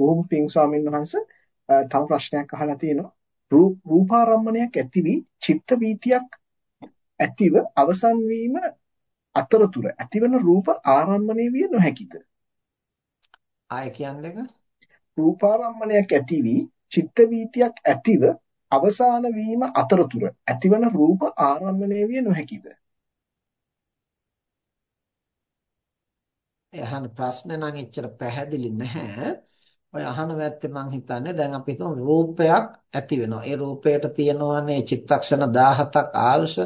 බොහොම පිං ස්වාමීන් වහන්සේ තව ප්‍රශ්නයක් අහලා තියෙනවා. රූපාරම්මණයක් ඇතිවි චිත්ත වීතියක් ඇතිව අවසන් වීම අතරතුර ඇතිවන රූප ආරම්මණය විය නොහැකිද? ආය කියන්නේ රූපාරම්මණයක් ඇතිවි චිත්ත වීතියක් ඇතිව අවසාන වීම අතරතුර ඇතිවන රූප ආරම්මණය විය නොහැකිද? එහන ප්‍රශ්න නම් එච්චර පැහැදිලි නැහැ. ඔය අහන වැත්තේ මං හිතන්නේ දැන් අපි හිතමු රූපයක් ඇති වෙනවා. ඒ රූපයට තියෙනවානේ චිත්තක්ෂණ 17ක් ආයුෂ.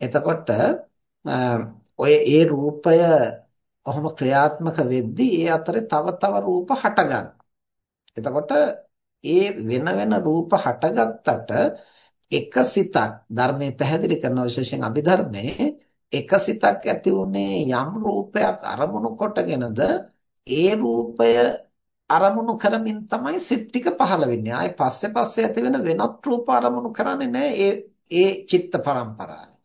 එතකොට ඔය ඒ රූපය කොහොම ක්‍රියාත්මක වෙද්දී ඒ අතරේ තව තව රූප හටගන්නවා. එතකොට ඒ වෙන වෙන රූප හටගත්තට එක සිතක් ධර්මයේ පැහැදිලි කරන විශේෂයෙන් අභිධර්මයේ එක සිතක් ඇති උනේ යම් රූපයක් අරමුණු කොටගෙනද ඒ රූපය අරමුණු කරමින් තමයි සිත් ටික පහළ වෙන්නේ. ආයේ පස්සේ පස්සේ ඇති වෙන වෙනත් රූප අරමුණු කරන්නේ නැහැ ඒ ඒ චිත්ත පරම්පරාවේ.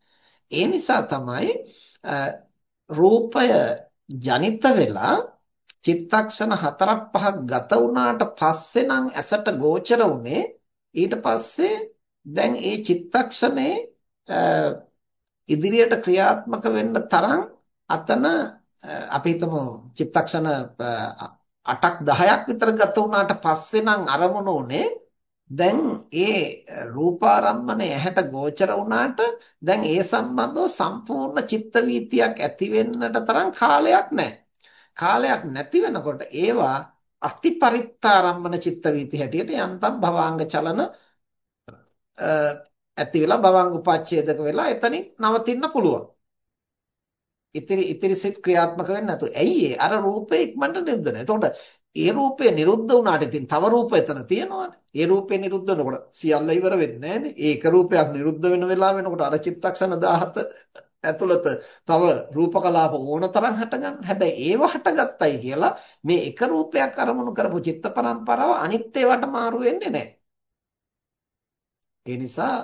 ඒ නිසා තමයි රූපය ජනිත වෙලා චිත්තක්ෂණ හතරක් පහක් ගත වුණාට පස්සේ නම් ඇසට ගෝචර උනේ ඊට පස්සේ දැන් ඒ චිත්තක්ෂණේ ඉදිරියට ක්‍රියාත්මක වෙන්න තරම් අතන අපි හිතමු චිත්තක්ෂණ 8ක් 10ක් විතර ගත වුණාට පස්සේ නම් අරමුණ උනේ දැන් ඒ රූපාරම්මණය ඇහැට ගෝචර වුණාට දැන් ඒ සම්බන්ධව සම්පූර්ණ චිත්ත වීතියක් ඇති වෙන්නට තරම් කාලයක් නැහැ. කාලයක් නැති වෙනකොට ඒවා අතිපරිත්තාරම්මන චිත්ත වීති හැටියට යන්තම් භවාංග චලන ඇති වෙලා භවංග උපච්ඡේදක වෙලා එතනින් නවතින්න පුළුවන්. ඉතිරි ඉතිරි සිත් ක්‍රියාත්මක වෙන්නේ නැතු. ඇයි අර රූපේ ඉක්මනට නිරුද්ධ වෙනවා. එතකොට ඒ රූපය නිරුද්ධ වුණාට ඉතින් තව රූප එතන තියෙනවානේ. ඒ රූපේ නිරුද්ධ වෙනකොට සියල්ල ඉවර වෙන්නේ නැහනේ. ඒක රූපයක් නිරුද්ධ වෙන වෙලාව වෙනකොට අර චිත්තක්ෂණ 17 ඇතුළත තව රූප කලාප ඕන තරම් හටගන්න. හැබැයි ඒව හටගත්තයි කියලා මේ එක රූපයක් අරමුණු කරපු චිත්ත පරම්පරාව අනිත් ඒවාට මාරු වෙන්නේ නැහැ. ඒ නිසා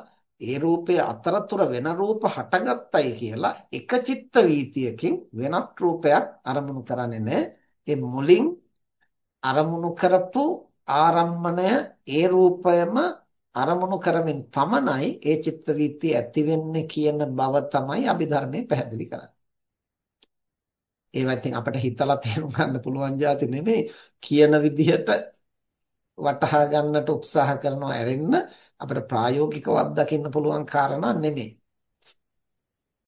ඒ රූපය අතරතුර වෙන රූප හටගත්තයි කියලා එක චිත්ත වීතියකින් වෙනත් රූපයක් අරමුණු කරන්නේ නැහැ. ඒ මුලින් අරමුණු කරපු ආරම්මණය ඒ රූපයම අරමුණු කරමින් පමණයි ඒ චිත්ත වීතිය ඇති වෙන්නේ කියන බව තමයි අභිධර්මයේ පැහැදිලි කරන්නේ. ඒවා ඉතින් අපිට හිතලා තේරුම් ගන්න පුළුවන් જાති නෙමෙයි කියන විදිහට වටහා ගන්නට උත්සාහ කරනවා ඇරෙන්න අපිට ප්‍රායෝගිකව අත්දකින්න පුළුවන් කාරණා නෙමෙයි.